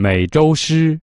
美洲狮